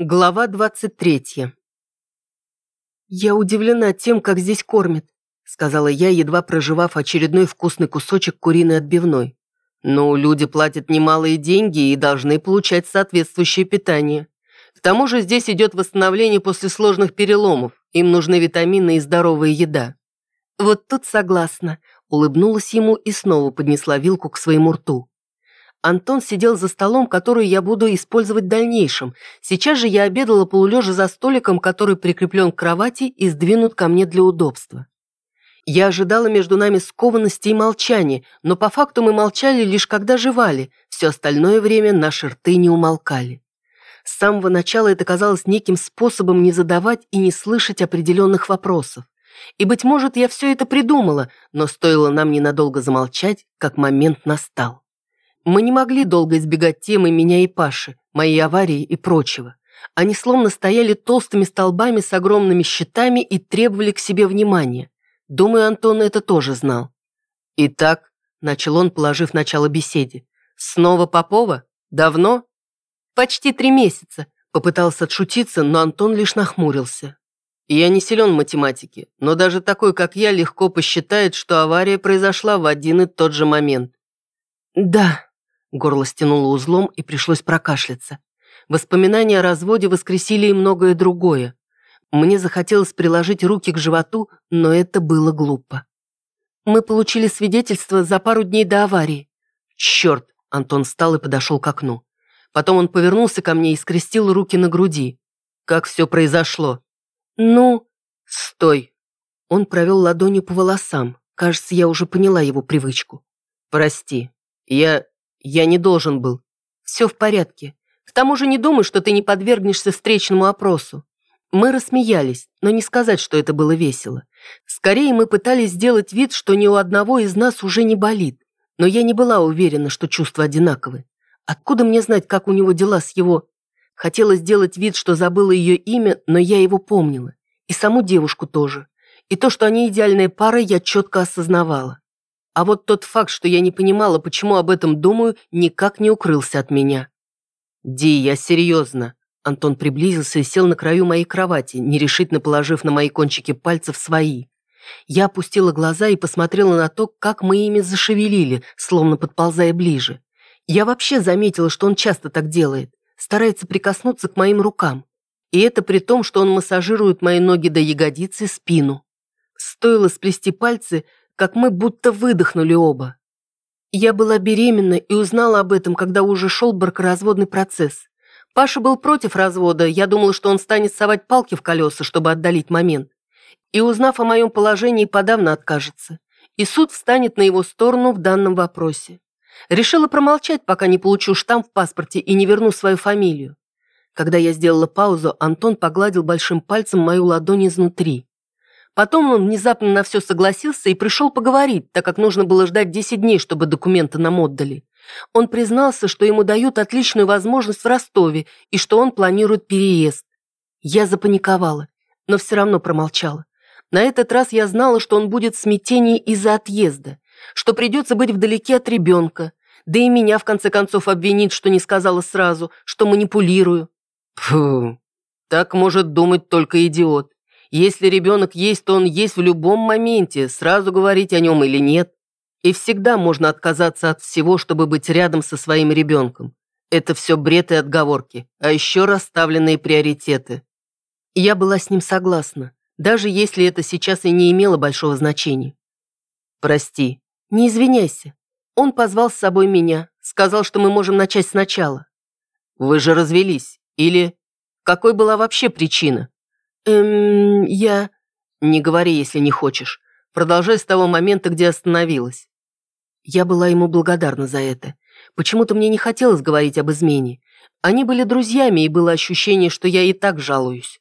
Глава 23. «Я удивлена тем, как здесь кормят», — сказала я, едва проживав очередной вкусный кусочек куриной отбивной. «Ну, люди платят немалые деньги и должны получать соответствующее питание. К тому же здесь идет восстановление после сложных переломов. Им нужны витамины и здоровая еда». «Вот тут согласна», — улыбнулась ему и снова поднесла вилку к своему рту. Антон сидел за столом, который я буду использовать в дальнейшем. Сейчас же я обедала полулежа за столиком, который прикреплен к кровати и сдвинут ко мне для удобства. Я ожидала между нами скованности и молчания, но по факту мы молчали лишь когда жевали, все остальное время наши рты не умолкали. С самого начала это казалось неким способом не задавать и не слышать определенных вопросов. И, быть может, я все это придумала, но стоило нам ненадолго замолчать, как момент настал. Мы не могли долго избегать темы меня и Паши, моей аварии и прочего. Они словно стояли толстыми столбами с огромными щитами и требовали к себе внимания. Думаю, Антон это тоже знал. «Итак», — начал он, положив начало беседе, «снова Попова? Давно?» «Почти три месяца», — попытался отшутиться, но Антон лишь нахмурился. «Я не силен в математике, но даже такой, как я, легко посчитает, что авария произошла в один и тот же момент». «Да», Горло стянуло узлом и пришлось прокашляться. Воспоминания о разводе воскресили и многое другое. Мне захотелось приложить руки к животу, но это было глупо. Мы получили свидетельство за пару дней до аварии. Черт! Антон встал и подошел к окну. Потом он повернулся ко мне и скрестил руки на груди. Как все произошло? Ну... Стой! Он провел ладонью по волосам. Кажется, я уже поняла его привычку. Прости. Я... Я не должен был. Все в порядке. К тому же не думай, что ты не подвергнешься встречному опросу. Мы рассмеялись, но не сказать, что это было весело. Скорее, мы пытались сделать вид, что ни у одного из нас уже не болит. Но я не была уверена, что чувства одинаковы. Откуда мне знать, как у него дела с его... Хотела сделать вид, что забыла ее имя, но я его помнила. И саму девушку тоже. И то, что они идеальная пара, я четко осознавала. А вот тот факт, что я не понимала, почему об этом думаю, никак не укрылся от меня. «Ди, я серьезно». Антон приблизился и сел на краю моей кровати, нерешительно положив на мои кончики пальцев свои. Я опустила глаза и посмотрела на то, как мы ими зашевелили, словно подползая ближе. Я вообще заметила, что он часто так делает, старается прикоснуться к моим рукам. И это при том, что он массажирует мои ноги до ягодицы спину. Стоило сплести пальцы, как мы будто выдохнули оба. Я была беременна и узнала об этом, когда уже шел бракоразводный процесс. Паша был против развода, я думала, что он станет совать палки в колеса, чтобы отдалить момент. И узнав о моем положении, подавно откажется. И суд встанет на его сторону в данном вопросе. Решила промолчать, пока не получу штамп в паспорте и не верну свою фамилию. Когда я сделала паузу, Антон погладил большим пальцем мою ладонь изнутри. Потом он внезапно на все согласился и пришел поговорить, так как нужно было ждать 10 дней, чтобы документы нам отдали. Он признался, что ему дают отличную возможность в Ростове и что он планирует переезд. Я запаниковала, но все равно промолчала. На этот раз я знала, что он будет в смятении из-за отъезда, что придется быть вдалеке от ребенка, да и меня в конце концов обвинит, что не сказала сразу, что манипулирую. Фу, так может думать только идиот. Если ребенок есть, то он есть в любом моменте, сразу говорить о нем или нет. И всегда можно отказаться от всего, чтобы быть рядом со своим ребенком. Это все бред и отговорки, а еще расставленные приоритеты. Я была с ним согласна, даже если это сейчас и не имело большого значения. Прости, не извиняйся. Он позвал с собой меня, сказал, что мы можем начать сначала. Вы же развелись, или... Какой была вообще причина? «Эм, я...» «Не говори, если не хочешь. Продолжай с того момента, где остановилась». Я была ему благодарна за это. Почему-то мне не хотелось говорить об измене. Они были друзьями, и было ощущение, что я и так жалуюсь.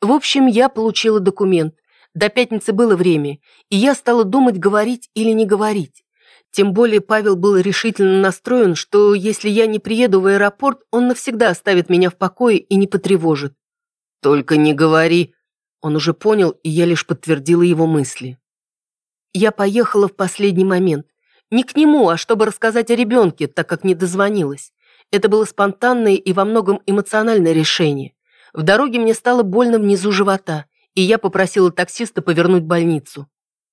В общем, я получила документ. До пятницы было время, и я стала думать, говорить или не говорить. Тем более Павел был решительно настроен, что если я не приеду в аэропорт, он навсегда оставит меня в покое и не потревожит. «Только не говори!» Он уже понял, и я лишь подтвердила его мысли. Я поехала в последний момент. Не к нему, а чтобы рассказать о ребенке, так как не дозвонилась. Это было спонтанное и во многом эмоциональное решение. В дороге мне стало больно внизу живота, и я попросила таксиста повернуть больницу.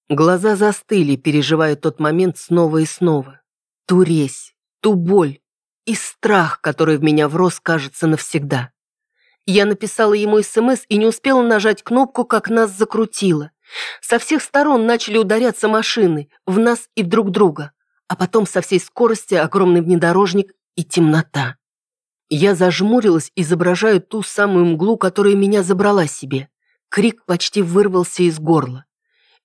Глаза застыли, переживая тот момент снова и снова. Ту резь, ту боль и страх, который в меня врос, кажется, навсегда. Я написала ему СМС и не успела нажать кнопку, как нас закрутило. Со всех сторон начали ударяться машины, в нас и друг друга, а потом со всей скорости огромный внедорожник и темнота. Я зажмурилась, изображая ту самую мглу, которая меня забрала себе. Крик почти вырвался из горла.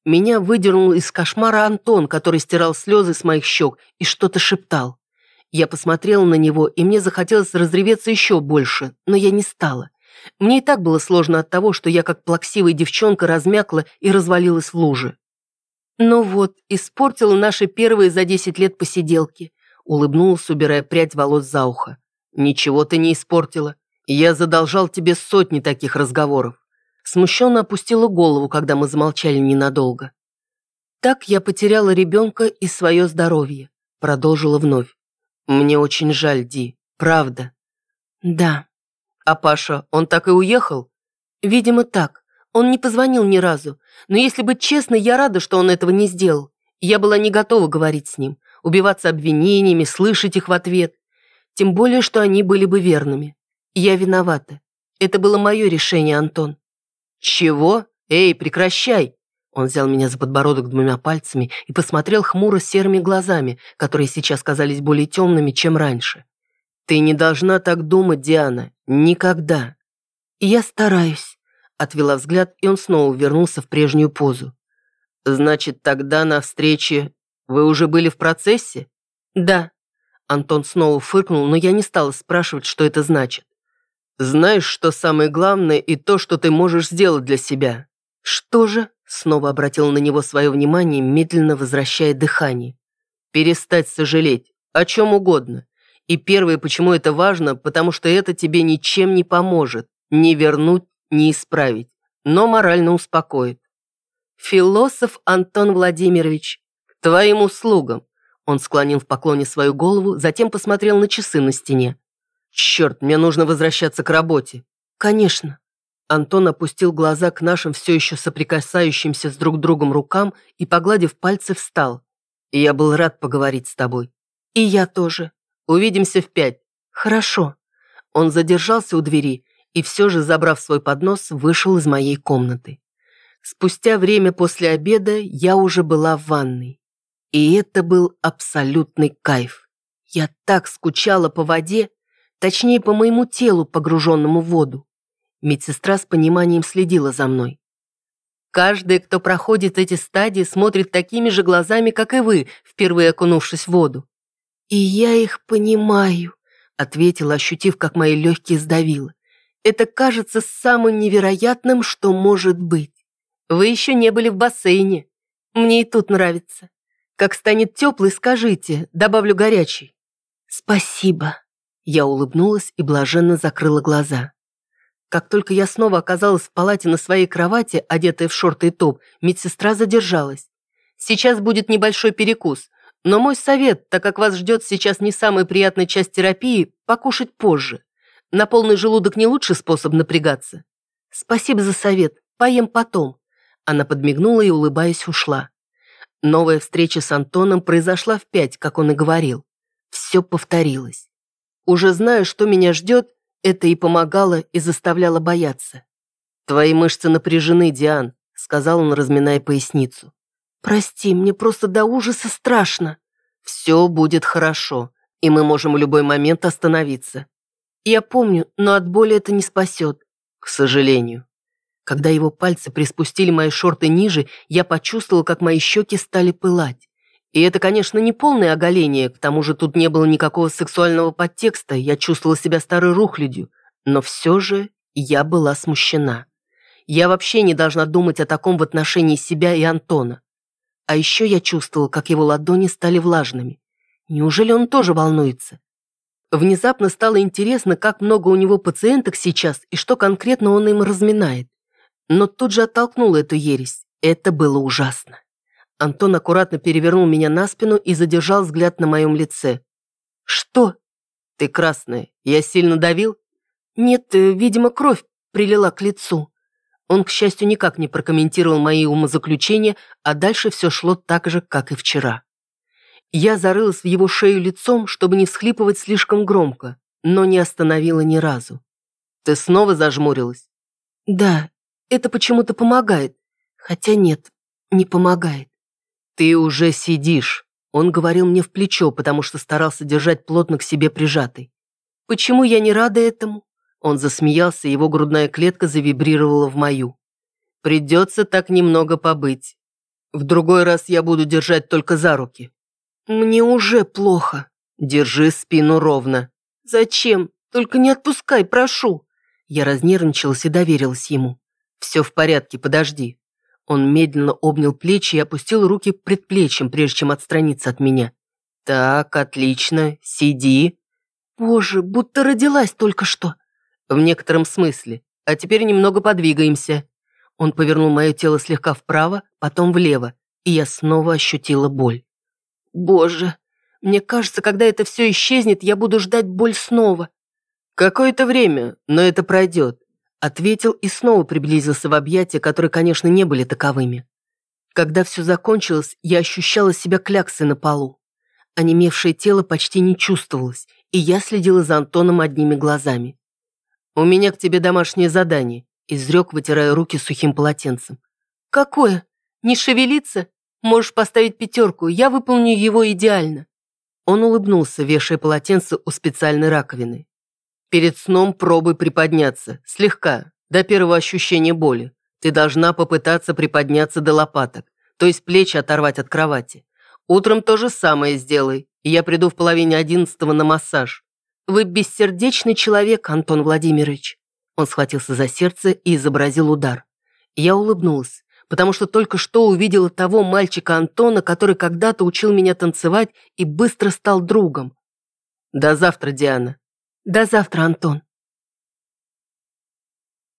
Меня выдернул из кошмара Антон, который стирал слезы с моих щек и что-то шептал. Я посмотрела на него, и мне захотелось разреветься еще больше, но я не стала. Мне и так было сложно от того, что я как плаксивая девчонка размякла и развалилась в луже. «Ну вот, испортила наши первые за десять лет посиделки», улыбнулась, убирая прядь волос за ухо. «Ничего ты не испортила. Я задолжал тебе сотни таких разговоров». Смущенно опустила голову, когда мы замолчали ненадолго. «Так я потеряла ребенка и свое здоровье», продолжила вновь. «Мне очень жаль, Ди, правда». «Да». «А Паша, он так и уехал?» «Видимо, так. Он не позвонил ни разу. Но если быть честной, я рада, что он этого не сделал. Я была не готова говорить с ним, убиваться обвинениями, слышать их в ответ. Тем более, что они были бы верными. Я виновата. Это было мое решение, Антон». «Чего? Эй, прекращай!» Он взял меня за подбородок двумя пальцами и посмотрел хмуро серыми глазами, которые сейчас казались более темными, чем раньше. «Ты не должна так думать, Диана. Никогда». «Я стараюсь», — отвела взгляд, и он снова вернулся в прежнюю позу. «Значит, тогда на встрече вы уже были в процессе?» «Да». Антон снова фыркнул, но я не стала спрашивать, что это значит. «Знаешь, что самое главное и то, что ты можешь сделать для себя?» «Что же?» Снова обратил на него свое внимание, медленно возвращая дыхание. «Перестать сожалеть. О чем угодно. И первое, почему это важно, потому что это тебе ничем не поможет. Не вернуть, не исправить. Но морально успокоит. Философ Антон Владимирович, к твоим услугам. Он склонил в поклоне свою голову, затем посмотрел на часы на стене. «Черт, мне нужно возвращаться к работе». «Конечно». Антон опустил глаза к нашим все еще соприкасающимся с друг другом рукам и, погладив пальцы, встал. Я был рад поговорить с тобой. И я тоже. Увидимся в пять. Хорошо. Он задержался у двери и все же, забрав свой поднос, вышел из моей комнаты. Спустя время после обеда я уже была в ванной. И это был абсолютный кайф. Я так скучала по воде, точнее, по моему телу, погруженному в воду. Медсестра с пониманием следила за мной. Каждый, кто проходит эти стадии, смотрит такими же глазами, как и вы, впервые окунувшись в воду. «И я их понимаю», — ответила, ощутив, как мои легкие сдавило. «Это кажется самым невероятным, что может быть. Вы еще не были в бассейне. Мне и тут нравится. Как станет теплый, скажите, добавлю горячий». «Спасибо». Я улыбнулась и блаженно закрыла глаза. Как только я снова оказалась в палате на своей кровати, одетая в шорты и топ, медсестра задержалась. Сейчас будет небольшой перекус, но мой совет, так как вас ждет сейчас не самая приятная часть терапии, покушать позже. На полный желудок не лучший способ напрягаться. Спасибо за совет, поем потом. Она подмигнула и, улыбаясь, ушла. Новая встреча с Антоном произошла в пять, как он и говорил. Все повторилось. Уже зная, что меня ждет, это и помогало, и заставляло бояться. «Твои мышцы напряжены, Диан», — сказал он, разминая поясницу. «Прости, мне просто до ужаса страшно». «Все будет хорошо, и мы можем в любой момент остановиться». «Я помню, но от боли это не спасет». «К сожалению». Когда его пальцы приспустили мои шорты ниже, я почувствовала, как мои щеки стали пылать. И это, конечно, не полное оголение, к тому же тут не было никакого сексуального подтекста, я чувствовала себя старой рухлядью, но все же я была смущена. Я вообще не должна думать о таком в отношении себя и Антона. А еще я чувствовала, как его ладони стали влажными. Неужели он тоже волнуется? Внезапно стало интересно, как много у него пациенток сейчас и что конкретно он им разминает. Но тут же оттолкнул эту ересь. Это было ужасно. Антон аккуратно перевернул меня на спину и задержал взгляд на моем лице. «Что?» «Ты красная. Я сильно давил?» «Нет, э, видимо, кровь прилила к лицу. Он, к счастью, никак не прокомментировал мои умозаключения, а дальше все шло так же, как и вчера. Я зарылась в его шею лицом, чтобы не всхлипывать слишком громко, но не остановила ни разу. «Ты снова зажмурилась?» «Да, это почему-то помогает. Хотя нет, не помогает». «Ты уже сидишь», — он говорил мне в плечо, потому что старался держать плотно к себе прижатой. «Почему я не рада этому?» Он засмеялся, его грудная клетка завибрировала в мою. «Придется так немного побыть. В другой раз я буду держать только за руки». «Мне уже плохо». «Держи спину ровно». «Зачем? Только не отпускай, прошу». Я разнервничалась и доверилась ему. «Все в порядке, подожди». Он медленно обнял плечи и опустил руки предплечьем, прежде чем отстраниться от меня. «Так, отлично, сиди». «Боже, будто родилась только что». «В некотором смысле. А теперь немного подвигаемся». Он повернул мое тело слегка вправо, потом влево, и я снова ощутила боль. «Боже, мне кажется, когда это все исчезнет, я буду ждать боль снова». «Какое-то время, но это пройдет», — ответил и снова приблизился в объятия, которые, конечно, не были таковыми. Когда все закончилось, я ощущала себя кляксой на полу. Онемевшее тело почти не чувствовалось, и я следила за Антоном одними глазами. «У меня к тебе домашнее задание», — изрек, вытирая руки сухим полотенцем. «Какое? Не шевелиться? Можешь поставить пятерку, я выполню его идеально». Он улыбнулся, вешая полотенце у специальной раковины. «Перед сном пробуй приподняться, слегка, до первого ощущения боли. Ты должна попытаться приподняться до лопаток, то есть плечи оторвать от кровати. Утром то же самое сделай, и я приду в половине одиннадцатого на массаж. «Вы бессердечный человек, Антон Владимирович». Он схватился за сердце и изобразил удар. Я улыбнулась, потому что только что увидела того мальчика Антона, который когда-то учил меня танцевать и быстро стал другом. «До завтра, Диана». «До завтра, Антон».